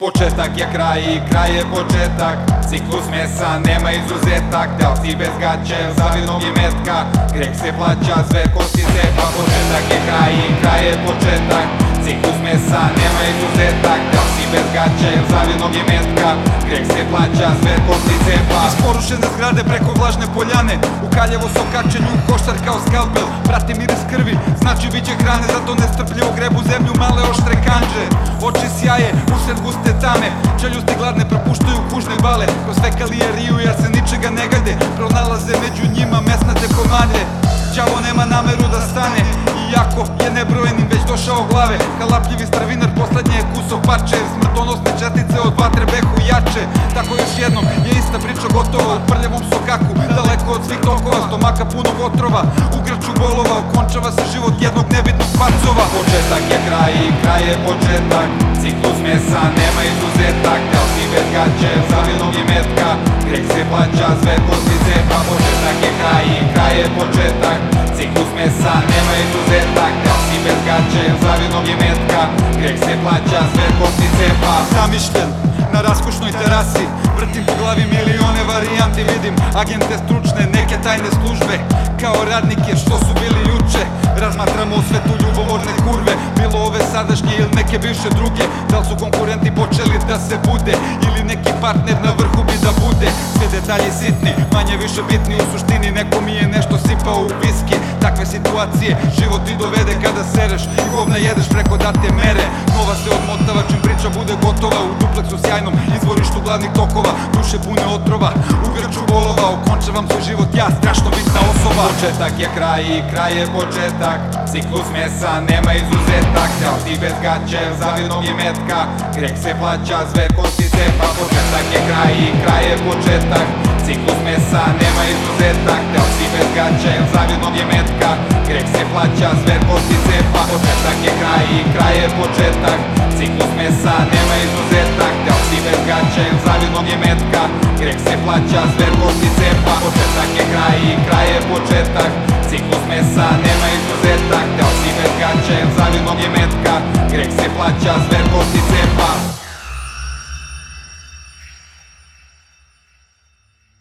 Početak je kraj i kraj je početak. Ciklus mesa, nema izuzetak. Delci bez gaće, zavinog i metka? Grek se plaća, sve kosti cepa Početak je kraj i kraj je početak. Ciklus mesa, nema izuzetak. Delci bez gaće, zavinog i metka? Grek se plaća, sve kosti cepa Isporušene zgrade preko vlažne poljane. U Kaljevo sokačenju, košar kao skalpel. Prati miris krvi, znači bit će hrane Zato nestrpljivo. Grebu zemlju male bale Kroz fekalije jer se ničega ne gade. Pronalaze među njima mesnate komadlje Đavo nema nameru da stane Iako je nebrojenim već došao glave. Kalapljivi stravinar poslednje je kuso parče Jer smrtonosne čestice od vatre behu jače. Tako još jednom je ista priča gotova U prljavom sokaku, daleko od svih tokova Stomaka punog otrova, u grču bolova Okončava se život jednog nebitnog pacova Početak je kraj i kraj je početak. Ciklus mesa, nema izuzetak. Delci bez gaće, metka Grek se plaća, sve kosti cepa Početak je kraj i kraj je početak. Ciklus mesa, nema izuzetak Delci bez gaće, zavinog i metka. Grek se plaća, sve kosti cepa Zamišljen na raskošnoj terasi. Vrtim po glavi milione varijanti Vidim agente stručne, neke tajne službe. Kao radnike što su bili juče Razmatramo svetu ljubomorne kurve. Bilo ove sadašnje ili neke bivše druge Da li su konkurenti počeli da se bude Ili neki partner na vrhu bi bude Sve detalji sitni, manje više bitni U suštini neko mi je nešto sipao u viski. Takve situacije život ti dovede kada sereš I govna jedeš preko date mere sjajnom izvorištu glavnih tokova Duše pune otrova, u bolova Okončavam svoj život ja, strašno bitna osoba. Početak je kraj i kraj je početak Ciklus mesa, nema izuzetak Delci bez gaće, zavinog i metka Grek se plaća, sve kosti cepa. Početak je kraj i kraj je početak Ciklus mesa, nema izuzetak Delci bez gaće, zavinog i metka Grek se plaća, sve kosti cepa. Početak je kraj i kraj je početak Gaće, zavinog i metka. Grek se plaća, sve kosti cepa. Početak je kraj i kraj je početak. Ciklus mesa, nema izuzetak. Delci bez gaće, zavinog i metka. Grek se plaća, sve kosti cepa